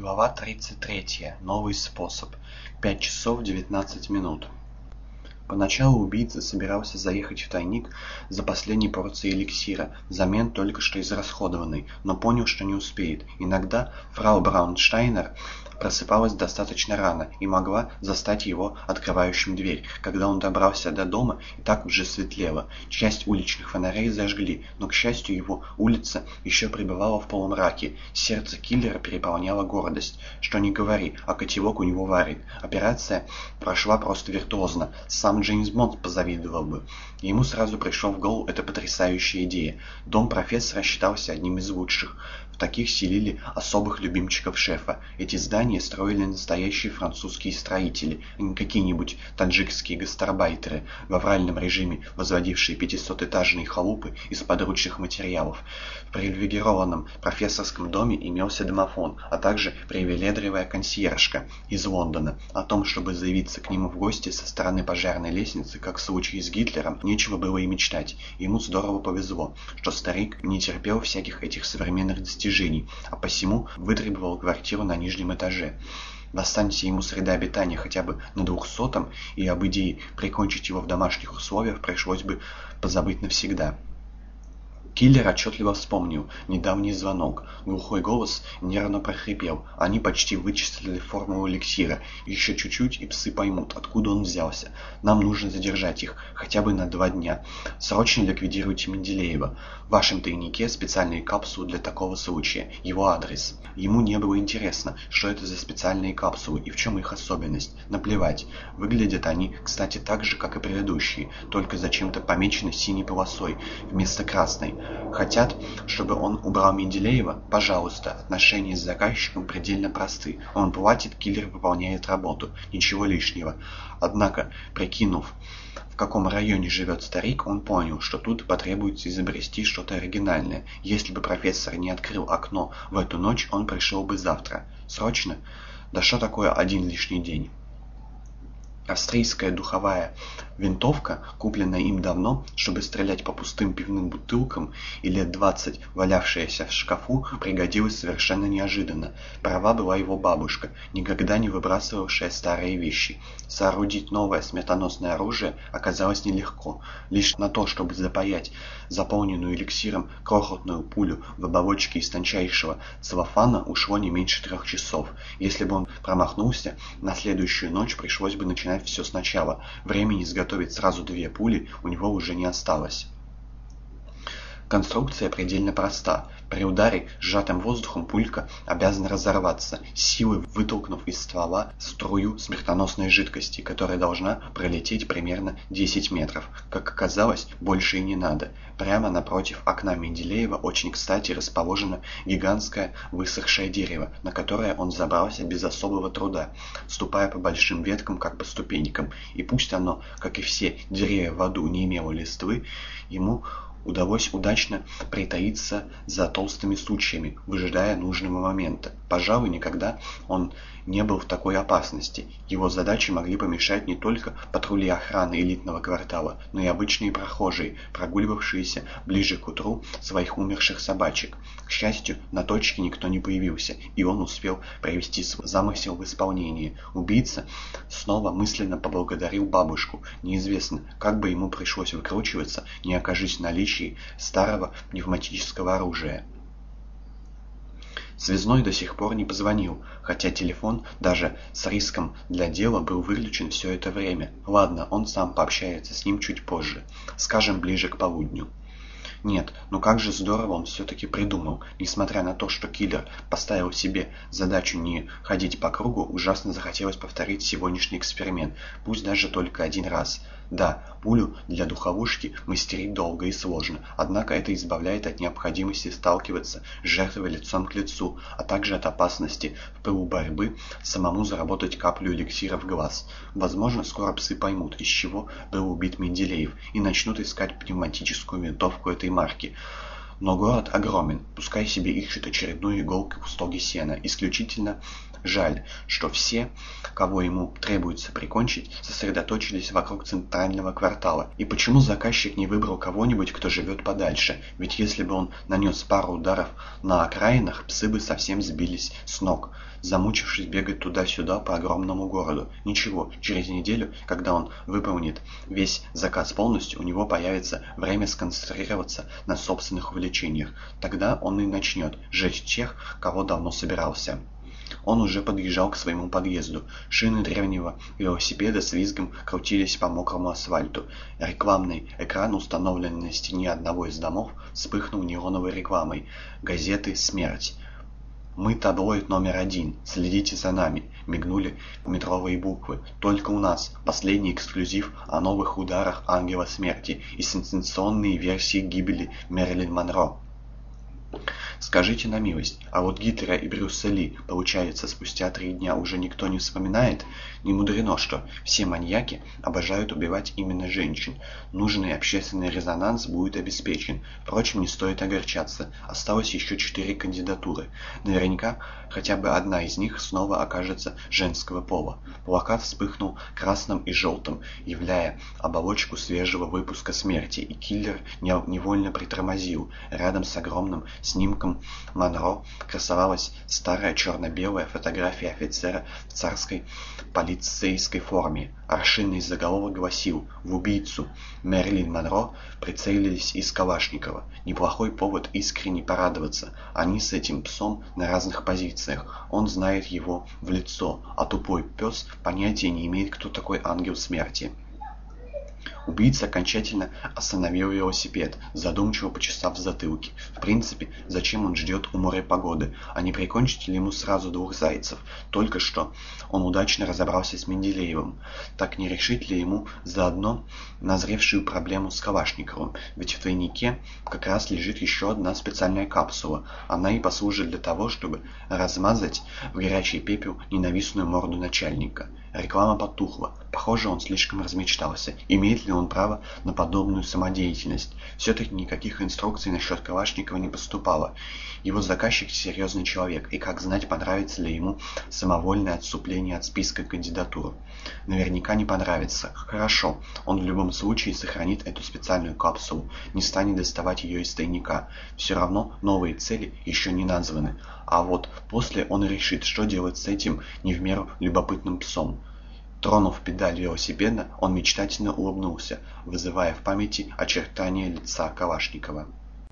Глава 33. Новый способ. 5 часов 19 минут. Поначалу убийца собирался заехать в тайник за последней порцией эликсира, взамен только что израсходованной, но понял, что не успеет. Иногда фрау Браунштайнер просыпалась достаточно рано и могла застать его открывающим дверь. Когда он добрался до дома, и так уже светлело. Часть уличных фонарей зажгли, но, к счастью, его улица еще пребывала в полумраке. Сердце киллера переполняла гордость. Что не говори, а котелок у него варит. Операция прошла просто виртуозно. Сам Джеймс Бонд позавидовал бы. Ему сразу пришла в голову эта потрясающая идея. Дом профессора считался одним из лучших таких селили особых любимчиков шефа. Эти здания строили настоящие французские строители, а не какие-нибудь таджикские гастарбайтеры в авральном режиме, возводившие 500-этажные халупы из подручных материалов. В привилегированном профессорском доме имелся домофон, а также привилегированная консьержка из Лондона. О том, чтобы заявиться к нему в гости со стороны пожарной лестницы, как в случае с Гитлером, нечего было и мечтать. Ему здорово повезло, что старик не терпел всяких этих современных достижений достижений, а посему вытребовал квартиру на нижнем этаже. Достанься ему среда обитания хотя бы на двухсотом, и об идее прикончить его в домашних условиях пришлось бы позабыть навсегда. Киллер отчетливо вспомнил недавний звонок. Глухой голос нервно прохрипел. Они почти вычислили формулу эликсира. Еще чуть-чуть, и псы поймут, откуда он взялся. Нам нужно задержать их, хотя бы на два дня. Срочно ликвидируйте Менделеева. В вашем тайнике специальные капсулы для такого случая. Его адрес. Ему не было интересно, что это за специальные капсулы и в чем их особенность. Наплевать. Выглядят они, кстати, так же, как и предыдущие, только зачем-то помечены синей полосой вместо красной. Хотят, чтобы он убрал Менделеева? Пожалуйста, отношения с заказчиком предельно просты. Он платит, киллер выполняет работу. Ничего лишнего. Однако, прикинув, в каком районе живет старик, он понял, что тут потребуется изобрести что-то оригинальное. Если бы профессор не открыл окно в эту ночь, он пришел бы завтра. Срочно? Да что такое один лишний день? Австрийская духовая винтовка, купленная им давно, чтобы стрелять по пустым пивным бутылкам, и лет двадцать валявшаяся в шкафу, пригодилась совершенно неожиданно. Права была его бабушка, никогда не выбрасывавшая старые вещи. Соорудить новое смертоносное оружие оказалось нелегко. Лишь на то, чтобы запаять заполненную эликсиром крохотную пулю в оболочке из тончайшего целлофана, ушло не меньше трех часов. Если бы он промахнулся, на следующую ночь пришлось бы начинать начинать все сначала. Времени изготовить сразу две пули у него уже не осталось. Конструкция предельно проста. При ударе сжатым воздухом пулька обязана разорваться, силой вытолкнув из ствола струю смертоносной жидкости, которая должна пролететь примерно 10 метров. Как оказалось, больше и не надо. Прямо напротив окна Менделеева очень кстати расположено гигантское высохшее дерево, на которое он забрался без особого труда, ступая по большим веткам, как по ступенькам. И пусть оно, как и все деревья в аду, не имело листвы, ему удалось удачно притаиться за толстыми сучьями, выжидая нужного момента. Пожалуй, никогда он не был в такой опасности. Его задачи могли помешать не только патрули охраны элитного квартала, но и обычные прохожие, прогуливавшиеся ближе к утру своих умерших собачек. К счастью, на точке никто не появился, и он успел привести свой замысел в исполнение. Убийца снова мысленно поблагодарил бабушку. Неизвестно, как бы ему пришлось выкручиваться, не окажись в наличии старого пневматического оружия. Связной до сих пор не позвонил, хотя телефон даже с риском для дела был выключен все это время. Ладно, он сам пообщается с ним чуть позже, скажем, ближе к полудню. Нет, ну как же здорово он все-таки придумал. Несмотря на то, что киллер поставил себе задачу не ходить по кругу, ужасно захотелось повторить сегодняшний эксперимент, пусть даже только один раз. Да, пулю для духовушки мастерить долго и сложно, однако это избавляет от необходимости сталкиваться с жертвой лицом к лицу, а также от опасности в пылу борьбы самому заработать каплю эликсира в глаз. Возможно, скоро псы поймут, из чего был убит Менделеев, и начнут искать пневматическую винтовку этой марки. Но город огромен, пускай себе ищут очередную иголку в стоге сена. Исключительно жаль, что все, кого ему требуется прикончить, сосредоточились вокруг центрального квартала. И почему заказчик не выбрал кого-нибудь, кто живет подальше? Ведь если бы он нанес пару ударов на окраинах, псы бы совсем сбились с ног замучившись бегать туда-сюда по огромному городу. Ничего, через неделю, когда он выполнит весь заказ полностью, у него появится время сконцентрироваться на собственных увлечениях. Тогда он и начнет жечь тех, кого давно собирался. Он уже подъезжал к своему подъезду. Шины древнего велосипеда с визгом крутились по мокрому асфальту. Рекламный экран, установленный на стене одного из домов, вспыхнул неоновой рекламой. Газеты «Смерть». «Мы таблоид номер один. Следите за нами!» Мигнули метровые буквы. «Только у нас. Последний эксклюзив о новых ударах Ангела Смерти и сенсационные версии гибели Мерлин Монро». Скажите на милость, а вот Гитлера и Брюса Ли, получается, спустя три дня уже никто не вспоминает? Не мудрено, что все маньяки обожают убивать именно женщин. Нужный общественный резонанс будет обеспечен. Впрочем, не стоит огорчаться. Осталось еще четыре кандидатуры. Наверняка хотя бы одна из них снова окажется женского пола. Плакат вспыхнул красным и желтым, являя оболочку свежего выпуска смерти, и киллер невольно притормозил. Рядом с огромным снимком Монро красовалась старая черно-белая фотография офицера в царской полицейской форме. Аршинный заголовок гласил «В убийцу Мерлин Монро прицелились из Калашникова». Неплохой повод искренне порадоваться. Они с этим псом на разных позициях. Он знает его в лицо, а тупой пес понятия не имеет, кто такой ангел смерти. Убийца окончательно остановил велосипед, задумчиво почесав в затылке. В принципе, зачем он ждет у моря погоды, а не прикончить ли ему сразу двух зайцев? Только что он удачно разобрался с Менделеевым. Так не решить ли ему заодно назревшую проблему с Калашниковым? Ведь в тайнике как раз лежит еще одна специальная капсула. Она и послужит для того, чтобы размазать в горячий пепел ненавистную морду начальника. Реклама потухла. Похоже, он слишком размечтался. Имеет ли он право на подобную самодеятельность? Все-таки никаких инструкций насчет Калашникова не поступало. Его заказчик серьезный человек, и как знать, понравится ли ему самовольное отступление от списка кандидатур. Наверняка не понравится. Хорошо, он в любом случае сохранит эту специальную капсулу, не станет доставать ее из тайника. Все равно новые цели еще не названы. А вот после он решит, что делать с этим не в меру любопытным псом. Тронув педаль велосипеда, он мечтательно улыбнулся, вызывая в памяти очертания лица Калашникова.